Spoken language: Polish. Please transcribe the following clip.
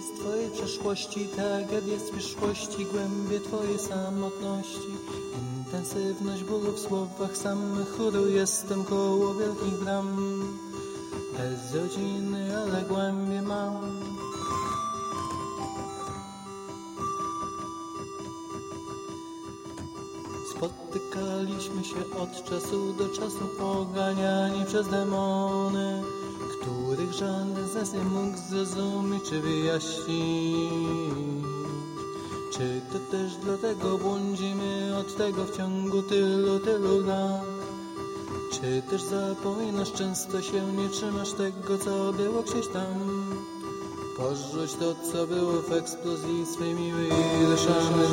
Sekret jest twojej przeszłości, tragedia z przyszłości, głębie twojej samotności. Intensywność bólu w słowach samych chóru, jestem koło wielkich bram. Bez rodziny, ale głębie mam. Spotykaliśmy się od czasu do czasu poganiani przez demony, których żaden z nas nie mógł zrozumieć czy wyjaśnić. Czy to też dlatego błądzimy od tego w ciągu tylu, tylu lat? Czy też zapominasz, często się nie trzymasz tego, co było gdzieś tam? Porzuć to, co było w eksplozji swej miłej, ile szamy,